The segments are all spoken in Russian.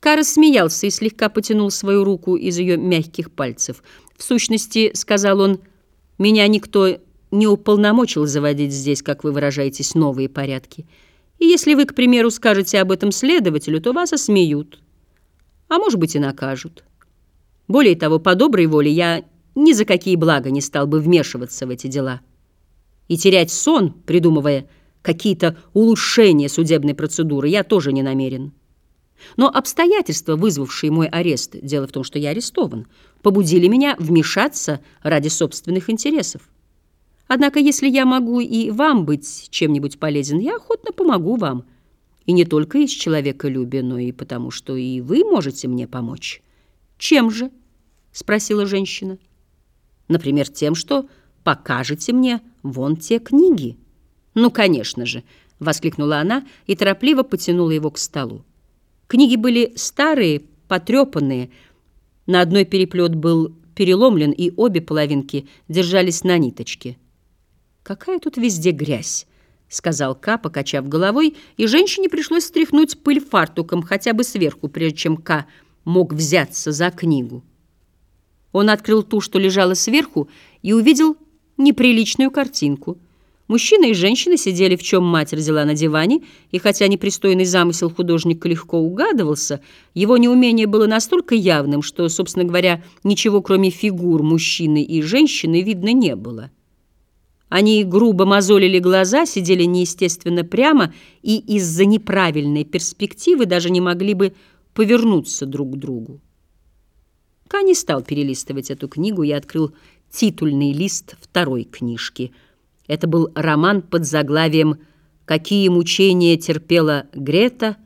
Кара смеялся и слегка потянул свою руку из ее мягких пальцев. «В сущности, — сказал он, — меня никто не уполномочил заводить здесь, как вы выражаетесь, новые порядки. И если вы, к примеру, скажете об этом следователю, то вас осмеют, а может быть и накажут. Более того, по доброй воле я ни за какие блага не стал бы вмешиваться в эти дела. И терять сон, придумывая какие-то улучшения судебной процедуры, я тоже не намерен». Но обстоятельства, вызвавшие мой арест, дело в том, что я арестован, побудили меня вмешаться ради собственных интересов. Однако, если я могу и вам быть чем-нибудь полезен, я охотно помогу вам. И не только из человеколюбия, но и потому, что и вы можете мне помочь. Чем же? — спросила женщина. Например, тем, что покажете мне вон те книги. Ну, конечно же, — воскликнула она и торопливо потянула его к столу. Книги были старые, потрепанные. На одной переплет был переломлен, и обе половинки держались на ниточке. «Какая тут везде грязь!» — сказал Ка, покачав головой, и женщине пришлось стряхнуть пыль фартуком хотя бы сверху, прежде чем Ка мог взяться за книгу. Он открыл ту, что лежала сверху, и увидел неприличную картинку — Мужчина и женщина сидели, в чем мать родила на диване, и хотя непристойный замысел художника легко угадывался, его неумение было настолько явным, что, собственно говоря, ничего кроме фигур мужчины и женщины видно не было. Они грубо мозолили глаза, сидели неестественно прямо и из-за неправильной перспективы даже не могли бы повернуться друг к другу. Ка не стал перелистывать эту книгу и открыл титульный лист второй книжки — это был роман под заглавием «Какие мучения терпела Грета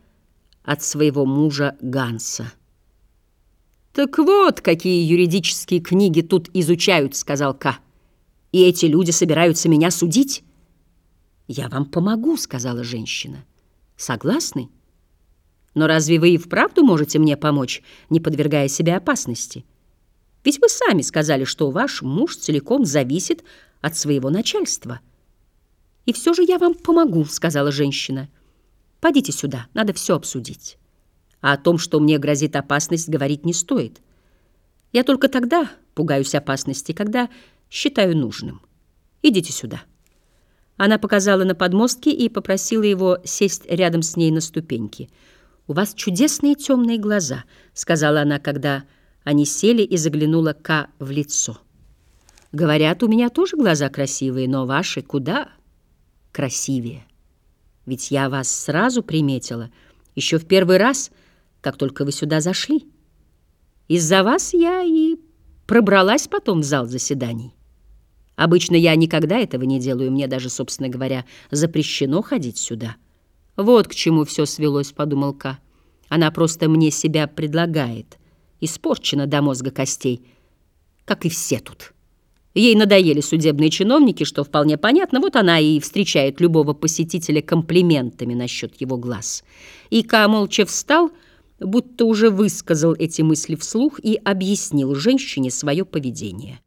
от своего мужа Ганса». «Так вот, какие юридические книги тут изучают», — сказал К. «И эти люди собираются меня судить?» «Я вам помогу», — сказала женщина. «Согласны? Но разве вы и вправду можете мне помочь, не подвергая себя опасности? Ведь вы сами сказали, что ваш муж целиком зависит от своего начальства. «И все же я вам помогу», — сказала женщина. «Подите сюда, надо все обсудить. А о том, что мне грозит опасность, говорить не стоит. Я только тогда пугаюсь опасности, когда считаю нужным. Идите сюда». Она показала на подмостки и попросила его сесть рядом с ней на ступеньки. «У вас чудесные темные глаза», — сказала она, когда они сели и заглянула Ка в лицо. Говорят, у меня тоже глаза красивые, но ваши куда красивее. Ведь я вас сразу приметила, еще в первый раз, как только вы сюда зашли. Из-за вас я и пробралась потом в зал заседаний. Обычно я никогда этого не делаю, мне даже, собственно говоря, запрещено ходить сюда. Вот к чему все свелось, подумал Ка. Она просто мне себя предлагает, испорчена до мозга костей, как и все тут. Ей надоели судебные чиновники, что вполне понятно, вот она и встречает любого посетителя комплиментами насчет его глаз. И Ка молча встал, будто уже высказал эти мысли вслух и объяснил женщине свое поведение.